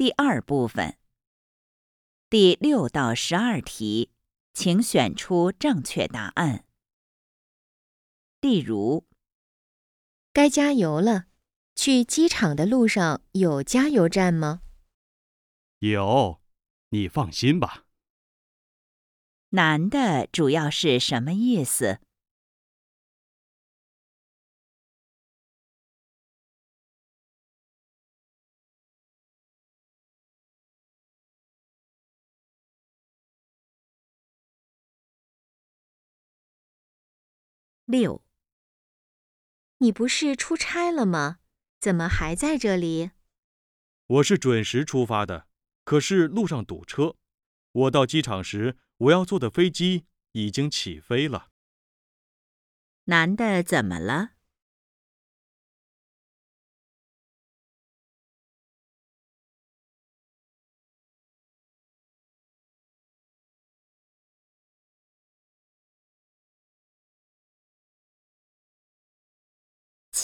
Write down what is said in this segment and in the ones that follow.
第二部分，第六到十二题，请选出正确答案。例如，该加油了。去机场的路上有加油站吗？有，你放心吧。男的主要是什么意思？六，你不是出差了吗？怎么还在这里？我是准时出发的，可是路上堵车。我到机场时，我要坐的飞机已经起飞了。男的怎么了？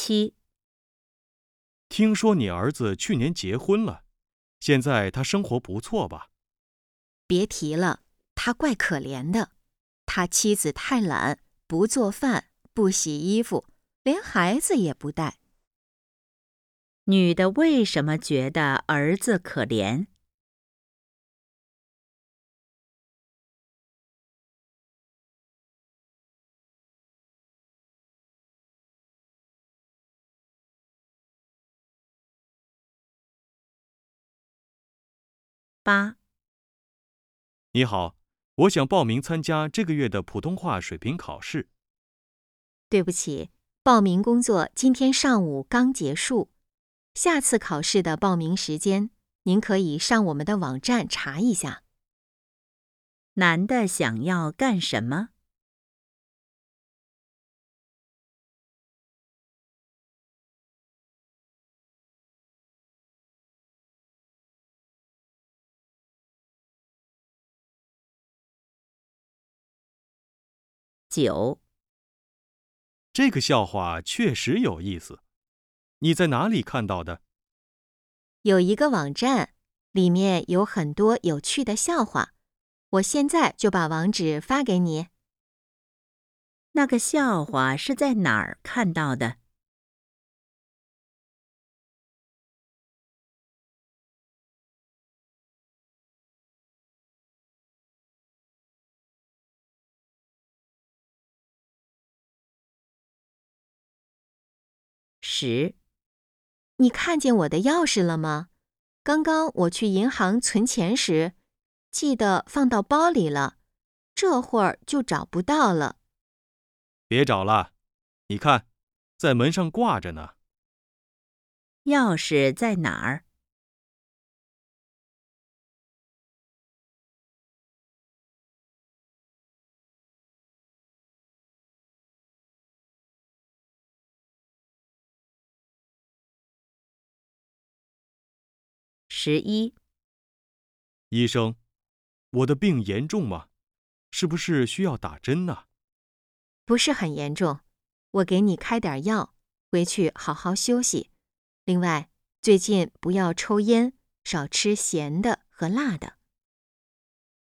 七。听说你儿子去年结婚了，现在他生活不错吧？别提了，他怪可怜的。他妻子太懒，不做饭，不洗衣服，连孩子也不带。女的为什么觉得儿子可怜？八，你好，我想报名参加这个月的普通话水平考试。对不起，报名工作今天上午刚结束，下次考试的报名时间您可以上我们的网站查一下。男的想要干什么？九，这个笑话确实有意思。你在哪里看到的？有一个网站，里面有很多有趣的笑话。我现在就把网址发给你。那个笑话是在哪儿看到的？十，你看见我的钥匙了吗？刚刚我去银行存钱时，记得放到包里了，这会儿就找不到了。别找了，你看，在门上挂着呢。钥匙在哪儿？十一，医生，我的病严重吗？是不是需要打针呢？不是很严重，我给你开点药，回去好好休息。另外，最近不要抽烟，少吃咸的和辣的。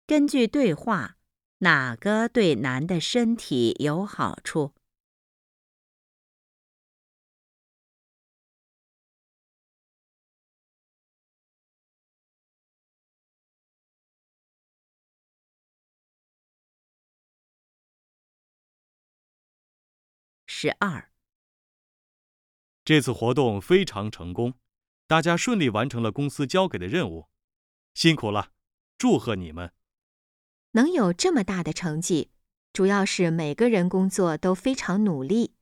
根据对话，哪个对男的身体有好处？十二，这次活动非常成功，大家顺利完成了公司交给的任务，辛苦了，祝贺你们！能有这么大的成绩，主要是每个人工作都非常努力。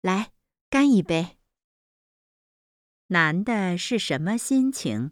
来，干一杯！男的是什么心情？